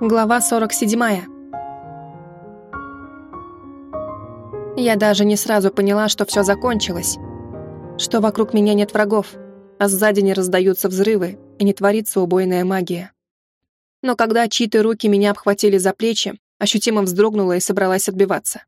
Глава 47. Я даже не сразу поняла, что все закончилось, что вокруг меня нет врагов, а сзади не раздаются взрывы и не творится убойная магия. Но когда чьи-то руки меня обхватили за плечи, ощутимо вздрогнула и собралась отбиваться.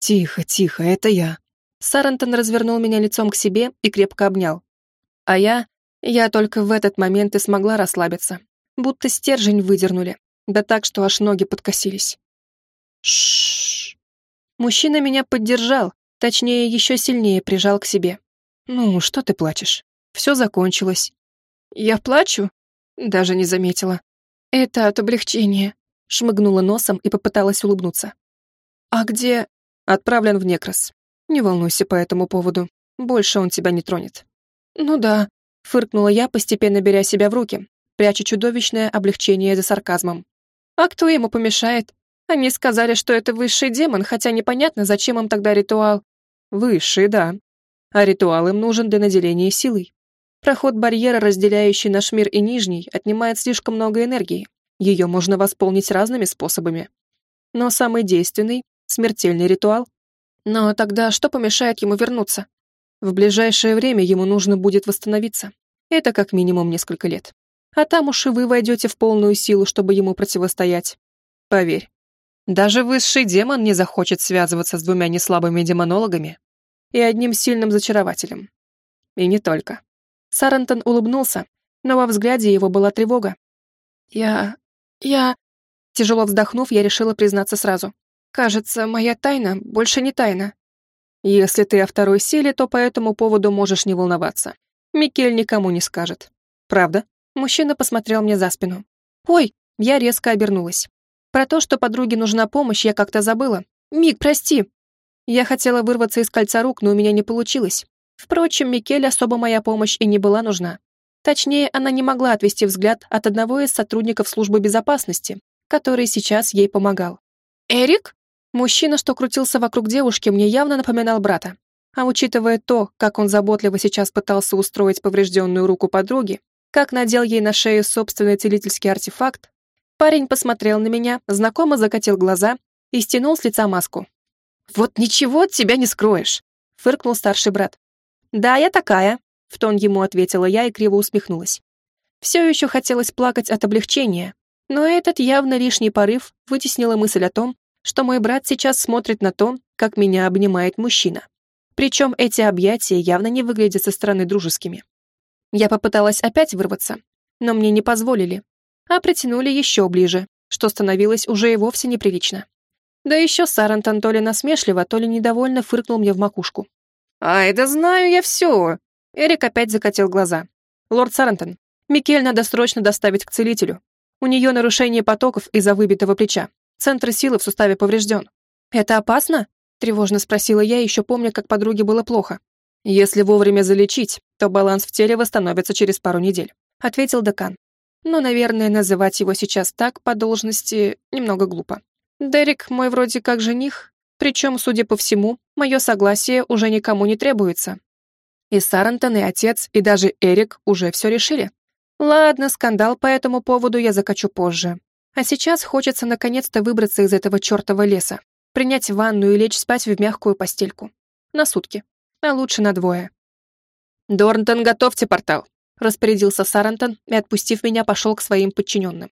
«Тихо, тихо, это я». Сарантон развернул меня лицом к себе и крепко обнял. А я... Я только в этот момент и смогла расслабиться. Будто стержень выдернули, да так, что аж ноги подкосились. Шш. Мужчина меня поддержал, точнее, еще сильнее прижал к себе. Ну, что ты плачешь? Все закончилось. Я плачу? Даже не заметила. Это от облегчения. Шмыгнула носом и попыталась улыбнуться. А где... Отправлен в некрос. Не волнуйся по этому поводу. Больше он тебя не тронет. Ну да, фыркнула я, постепенно беря себя в руки, пряча чудовищное облегчение за сарказмом. А кто ему помешает? Они сказали, что это высший демон, хотя непонятно, зачем им тогда ритуал. Высший, да. А ритуал им нужен для наделения силой. Проход барьера, разделяющий наш мир и нижний, отнимает слишком много энергии. Ее можно восполнить разными способами. Но самый действенный — смертельный ритуал. Но тогда что помешает ему вернуться? В ближайшее время ему нужно будет восстановиться. Это как минимум несколько лет а там уж и вы войдете в полную силу, чтобы ему противостоять. Поверь, даже высший демон не захочет связываться с двумя неслабыми демонологами и одним сильным зачарователем. И не только. Сарантон улыбнулся, но во взгляде его была тревога. «Я... я...» Тяжело вздохнув, я решила признаться сразу. «Кажется, моя тайна больше не тайна». «Если ты о второй силе, то по этому поводу можешь не волноваться. Микель никому не скажет. Правда?» Мужчина посмотрел мне за спину. «Ой!» Я резко обернулась. Про то, что подруге нужна помощь, я как-то забыла. «Мик, прости!» Я хотела вырваться из кольца рук, но у меня не получилось. Впрочем, Микеле особо моя помощь и не была нужна. Точнее, она не могла отвести взгляд от одного из сотрудников службы безопасности, который сейчас ей помогал. «Эрик?» Мужчина, что крутился вокруг девушки, мне явно напоминал брата. А учитывая то, как он заботливо сейчас пытался устроить поврежденную руку подруги, как надел ей на шею собственный целительский артефакт, парень посмотрел на меня, знакомо закатил глаза и стянул с лица маску. «Вот ничего от тебя не скроешь», — фыркнул старший брат. «Да, я такая», — в тон ему ответила я и криво усмехнулась. Все еще хотелось плакать от облегчения, но этот явно лишний порыв вытеснила мысль о том, что мой брат сейчас смотрит на то, как меня обнимает мужчина. Причем эти объятия явно не выглядят со стороны дружескими. Я попыталась опять вырваться, но мне не позволили, а притянули еще ближе, что становилось уже и вовсе неприлично. Да еще Сарантон то ли насмешливо, то ли недовольно фыркнул мне в макушку. «Ай, да знаю я все!» Эрик опять закатил глаза. «Лорд Сарантон, Микель надо срочно доставить к целителю. У нее нарушение потоков из-за выбитого плеча. Центр силы в суставе поврежден». «Это опасно?» — тревожно спросила я, еще помня, как подруге было плохо. «Если вовремя залечить, то баланс в теле восстановится через пару недель», — ответил декан. Но, наверное, называть его сейчас так по должности немного глупо. Дерек мой вроде как жених, причем, судя по всему, мое согласие уже никому не требуется. И Сарантон, и отец, и даже Эрик уже все решили. Ладно, скандал по этому поводу я закачу позже. А сейчас хочется наконец-то выбраться из этого чертова леса, принять ванну и лечь спать в мягкую постельку. На сутки а лучше на двое. «Дорнтон, готовьте портал», — распорядился Сарантон и, отпустив меня, пошел к своим подчиненным.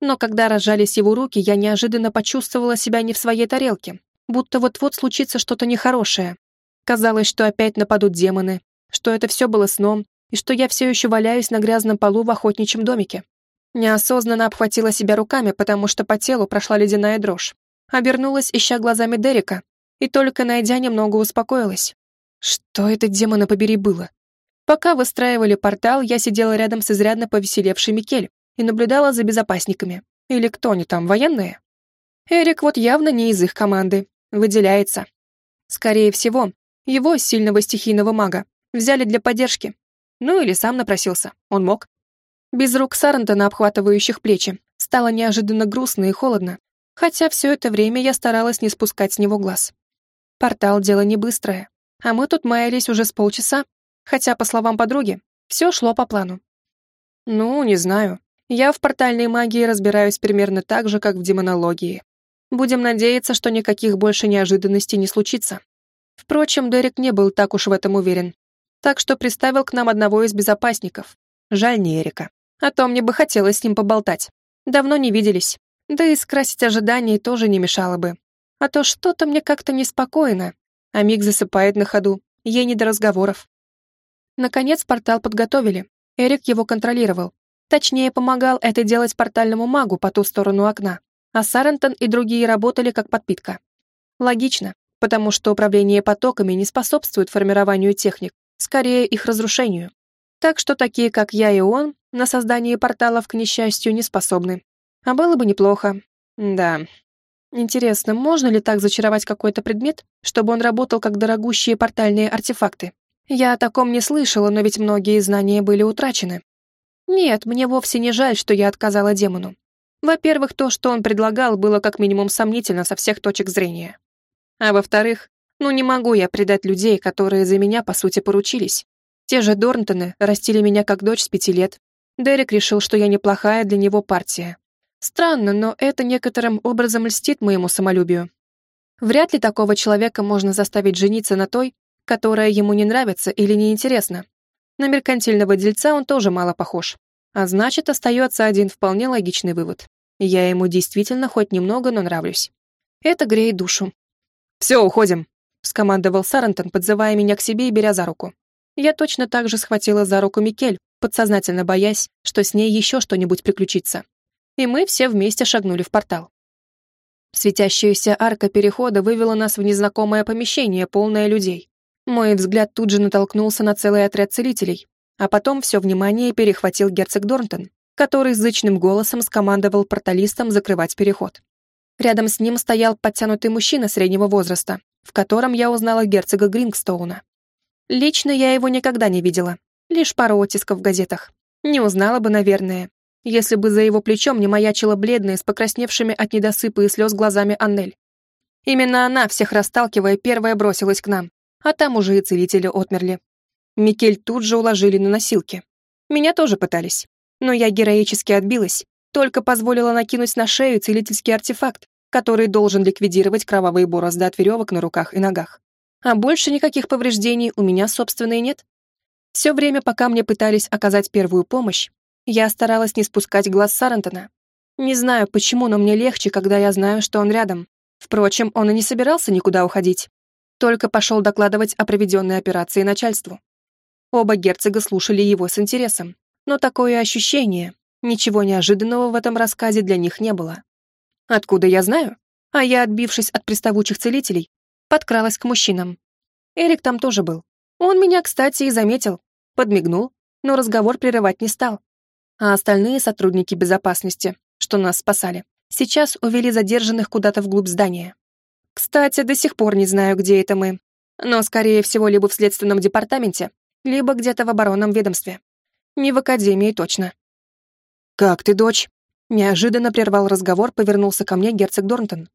Но когда разжались его руки, я неожиданно почувствовала себя не в своей тарелке, будто вот-вот случится что-то нехорошее. Казалось, что опять нападут демоны, что это все было сном, и что я все еще валяюсь на грязном полу в охотничьем домике. Неосознанно обхватила себя руками, потому что по телу прошла ледяная дрожь. Обернулась, ища глазами Дерека, и только найдя, немного успокоилась. Что это, демона побери, было? Пока выстраивали портал, я сидела рядом с изрядно повеселевшей Микель и наблюдала за безопасниками. Или кто они там, военные? Эрик вот явно не из их команды, выделяется. Скорее всего, его, сильного стихийного мага, взяли для поддержки. Ну или сам напросился, он мог. Без рук Сарантона, обхватывающих плечи, стало неожиданно грустно и холодно, хотя все это время я старалась не спускать с него глаз. Портал — дело не быстрое, а мы тут маялись уже с полчаса, хотя, по словам подруги, все шло по плану. Ну, не знаю. Я в портальной магии разбираюсь примерно так же, как в демонологии. Будем надеяться, что никаких больше неожиданностей не случится. Впрочем, Дерек не был так уж в этом уверен. Так что приставил к нам одного из безопасников. Жаль не Эрика. А то мне бы хотелось с ним поболтать. Давно не виделись. Да и скрасить ожиданий тоже не мешало бы. А то что-то мне как-то неспокойно. А Миг засыпает на ходу. Ей не до разговоров. Наконец портал подготовили. Эрик его контролировал. Точнее, помогал это делать портальному магу по ту сторону окна. А Сарентон и другие работали как подпитка. Логично, потому что управление потоками не способствует формированию техник, скорее их разрушению. Так что такие, как я и он, на создание порталов, к несчастью, не способны. А было бы неплохо. Да, Интересно, можно ли так зачаровать какой-то предмет, чтобы он работал как дорогущие портальные артефакты? Я о таком не слышала, но ведь многие знания были утрачены. Нет, мне вовсе не жаль, что я отказала демону. Во-первых, то, что он предлагал, было как минимум сомнительно со всех точек зрения. А во-вторых, ну не могу я предать людей, которые за меня, по сути, поручились. Те же Дорнтоны растили меня как дочь с пяти лет. Дерек решил, что я неплохая для него партия. Странно, но это некоторым образом льстит моему самолюбию. Вряд ли такого человека можно заставить жениться на той, которая ему не нравится или неинтересна. На меркантильного дельца он тоже мало похож. А значит, остается один вполне логичный вывод. Я ему действительно хоть немного, но нравлюсь. Это греет душу. «Все, уходим», — скомандовал Сарантон, подзывая меня к себе и беря за руку. Я точно так же схватила за руку Микель, подсознательно боясь, что с ней еще что-нибудь приключится и мы все вместе шагнули в портал. Светящаяся арка перехода вывела нас в незнакомое помещение, полное людей. Мой взгляд тут же натолкнулся на целый отряд целителей, а потом все внимание перехватил герцог Дорнтон, который зычным голосом скомандовал порталистам закрывать переход. Рядом с ним стоял подтянутый мужчина среднего возраста, в котором я узнала герцога Грингстоуна. Лично я его никогда не видела, лишь пару оттисков в газетах. Не узнала бы, наверное, если бы за его плечом не маячила бледная с покрасневшими от недосыпа и слез глазами Аннель. Именно она, всех расталкивая, первая бросилась к нам, а там уже и целители отмерли. Микель тут же уложили на носилки. Меня тоже пытались, но я героически отбилась, только позволила накинуть на шею целительский артефакт, который должен ликвидировать кровавые борозды от веревок на руках и ногах. А больше никаких повреждений у меня, собственно, и нет. Все время, пока мне пытались оказать первую помощь, я старалась не спускать глаз Сарантона. Не знаю, почему, но мне легче, когда я знаю, что он рядом. Впрочем, он и не собирался никуда уходить. Только пошел докладывать о проведенной операции начальству. Оба герцога слушали его с интересом. Но такое ощущение, ничего неожиданного в этом рассказе для них не было. Откуда я знаю? А я, отбившись от приставучих целителей, подкралась к мужчинам. Эрик там тоже был. Он меня, кстати, и заметил. Подмигнул, но разговор прерывать не стал а остальные сотрудники безопасности, что нас спасали, сейчас увели задержанных куда-то вглубь здания. Кстати, до сих пор не знаю, где это мы, но, скорее всего, либо в следственном департаменте, либо где-то в оборонном ведомстве. Не в академии точно. «Как ты, дочь?» Неожиданно прервал разговор, повернулся ко мне герцог Дорнтон.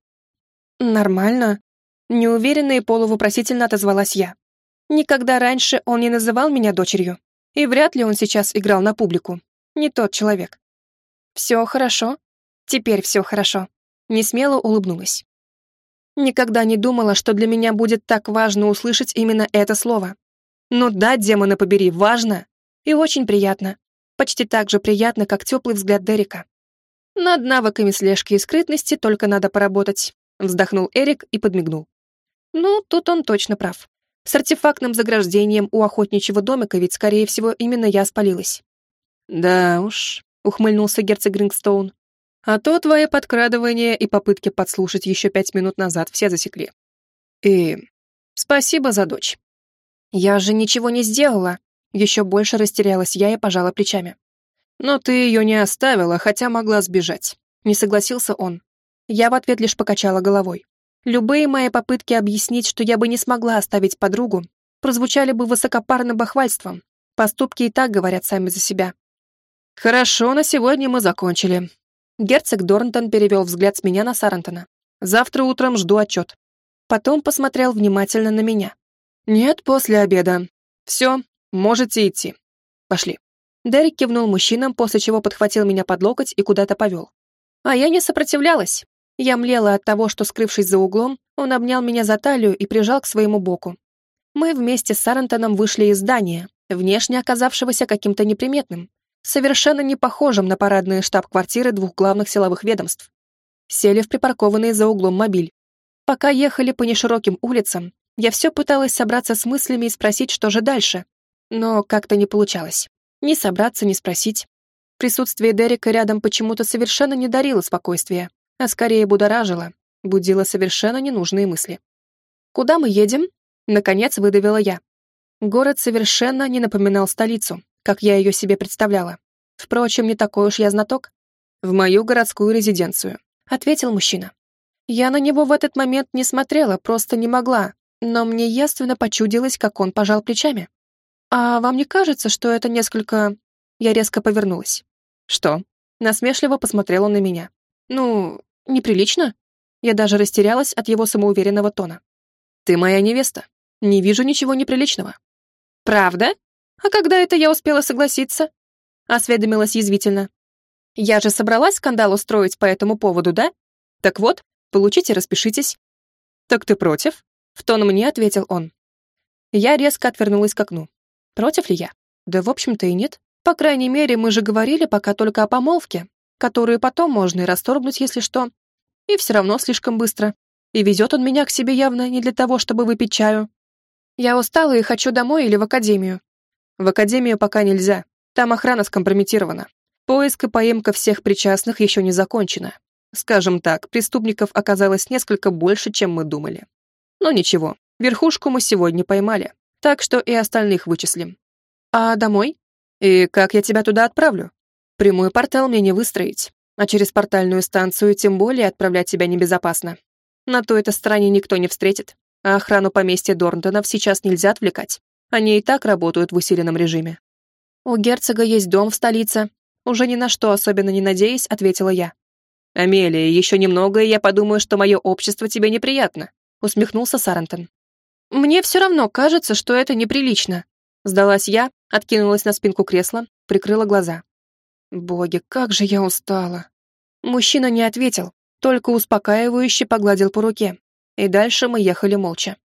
«Нормально». Неуверенно и полувопросительно отозвалась я. Никогда раньше он не называл меня дочерью, и вряд ли он сейчас играл на публику не тот человек. Все хорошо. Теперь все хорошо. Несмело улыбнулась. Никогда не думала, что для меня будет так важно услышать именно это слово. Но да, демона побери, важно. И очень приятно. Почти так же приятно, как теплый взгляд Дерека. Над навыками слежки и скрытности только надо поработать. Вздохнул Эрик и подмигнул. Ну, тут он точно прав. С артефактным заграждением у охотничьего домика ведь, скорее всего, именно я спалилась. «Да уж», — ухмыльнулся герцог Грингстоун. «А то твои подкрадывания и попытки подслушать еще пять минут назад все засекли. И спасибо за дочь». «Я же ничего не сделала», — еще больше растерялась я и пожала плечами. «Но ты ее не оставила, хотя могла сбежать», — не согласился он. Я в ответ лишь покачала головой. Любые мои попытки объяснить, что я бы не смогла оставить подругу, прозвучали бы высокопарным бахвальством. Поступки и так говорят сами за себя. «Хорошо, на сегодня мы закончили». Герцог Дорнтон перевел взгляд с меня на Сарантона. «Завтра утром жду отчет». Потом посмотрел внимательно на меня. «Нет, после обеда. Все, можете идти. Пошли». Дерек кивнул мужчинам, после чего подхватил меня под локоть и куда-то повел. А я не сопротивлялась. Я млела от того, что, скрывшись за углом, он обнял меня за талию и прижал к своему боку. Мы вместе с Сарантоном вышли из здания, внешне оказавшегося каким-то неприметным, совершенно не похожим на парадные штаб-квартиры двух главных силовых ведомств. Сели в припаркованный за углом мобиль. Пока ехали по нешироким улицам, я все пыталась собраться с мыслями и спросить, что же дальше. Но как-то не получалось. Ни собраться, ни спросить. Присутствие Дерека рядом почему-то совершенно не дарило спокойствия, а скорее будоражило, будило совершенно ненужные мысли. «Куда мы едем?» Наконец выдавила я. Город совершенно не напоминал столицу, как я ее себе представляла. Впрочем, не такой уж я знаток. «В мою городскую резиденцию», — ответил мужчина. Я на него в этот момент не смотрела, просто не могла, но мне яственно почудилось, как он пожал плечами. «А вам не кажется, что это несколько...» Я резко повернулась. «Что?» Насмешливо посмотрел он на меня. «Ну, неприлично?» Я даже растерялась от его самоуверенного тона. «Ты моя невеста. Не вижу ничего неприличного». «Правда? А когда это я успела согласиться?» Осведомилась язвительно. «Я же собралась скандал устроить по этому поводу, да? Так вот, получите, распишитесь». «Так ты против?» В тон мне ответил он. Я резко отвернулась к окну. Против ли я? Да, в общем-то, и нет. По крайней мере, мы же говорили пока только о помолвке, которую потом можно и расторгнуть, если что. И все равно слишком быстро. И везет он меня к себе явно не для того, чтобы выпить чаю. Я устала и хочу домой или в академию. В академию пока нельзя. Там охрана скомпрометирована. Поиск и поимка всех причастных еще не закончена. Скажем так, преступников оказалось несколько больше, чем мы думали. Но ничего, верхушку мы сегодня поймали, так что и остальных вычислим. А домой? И как я тебя туда отправлю? Прямой портал мне не выстроить, а через портальную станцию тем более отправлять тебя небезопасно. На той этой стороне никто не встретит, а охрану поместья Дорнтонов сейчас нельзя отвлекать. Они и так работают в усиленном режиме. «У герцога есть дом в столице. Уже ни на что особенно не надеясь», — ответила я. «Амелия, еще немного, и я подумаю, что мое общество тебе неприятно», — усмехнулся Сарантон. «Мне все равно кажется, что это неприлично», — сдалась я, откинулась на спинку кресла, прикрыла глаза. «Боги, как же я устала!» Мужчина не ответил, только успокаивающе погладил по руке, и дальше мы ехали молча.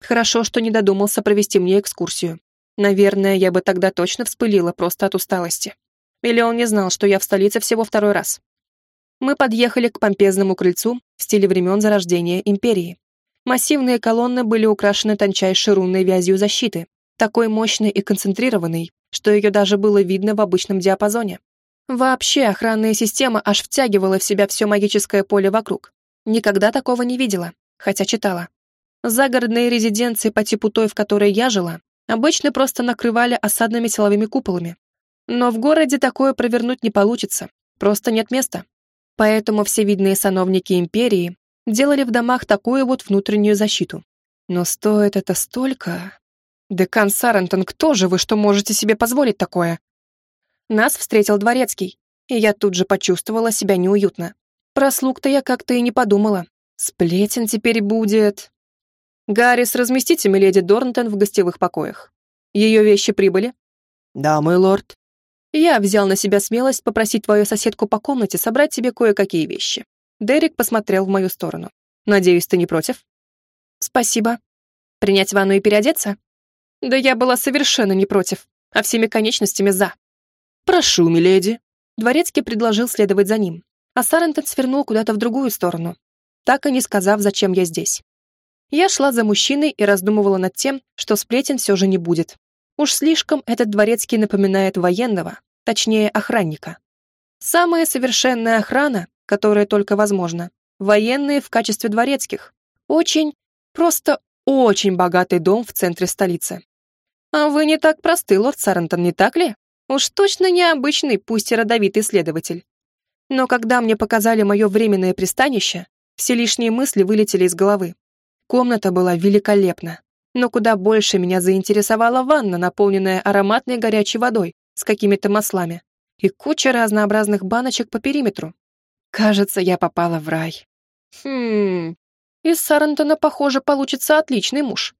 Хорошо, что не додумался провести мне экскурсию. Наверное, я бы тогда точно вспылила просто от усталости. Или он не знал, что я в столице всего второй раз. Мы подъехали к помпезному крыльцу в стиле времен зарождения империи. Массивные колонны были украшены тончайшей рунной вязью защиты, такой мощной и концентрированной, что ее даже было видно в обычном диапазоне. Вообще охранная система аж втягивала в себя все магическое поле вокруг. Никогда такого не видела, хотя читала. Загородные резиденции по типу той, в которой я жила, обычно просто накрывали осадными силовыми куполами. Но в городе такое провернуть не получится, просто нет места. Поэтому все видные сановники империи делали в домах такую вот внутреннюю защиту. Но стоит это столько... Декан Сарантон, кто же вы, что можете себе позволить такое? Нас встретил дворецкий, и я тут же почувствовала себя неуютно. Про слуг-то я как-то и не подумала. Сплетен теперь будет. Гаррис, разместите миледи Дорнтон в гостевых покоях. Ее вещи прибыли? Да, мой лорд. Я взял на себя смелость попросить твою соседку по комнате собрать тебе кое-какие вещи. Дерек посмотрел в мою сторону. Надеюсь, ты не против? Спасибо. Принять ванну и переодеться? Да я была совершенно не против, а всеми конечностями за. «Прошу, миледи». Дворецкий предложил следовать за ним, а Сарентон свернул куда-то в другую сторону, так и не сказав, зачем я здесь. Я шла за мужчиной и раздумывала над тем, что сплетен все же не будет. Уж слишком этот дворецкий напоминает военного, точнее, охранника. Самая совершенная охрана, которая только возможна, военные в качестве дворецких. Очень, просто очень богатый дом в центре столицы. А вы не так просты, лорд Сарентон, не так ли? Уж точно необычный, пусть и родовитый следователь. Но когда мне показали мое временное пристанище, все лишние мысли вылетели из головы. Комната была великолепна, но куда больше меня заинтересовала ванна, наполненная ароматной горячей водой с какими-то маслами и куча разнообразных баночек по периметру. Кажется, я попала в рай. Хм, из Сарантона, похоже, получится отличный муж.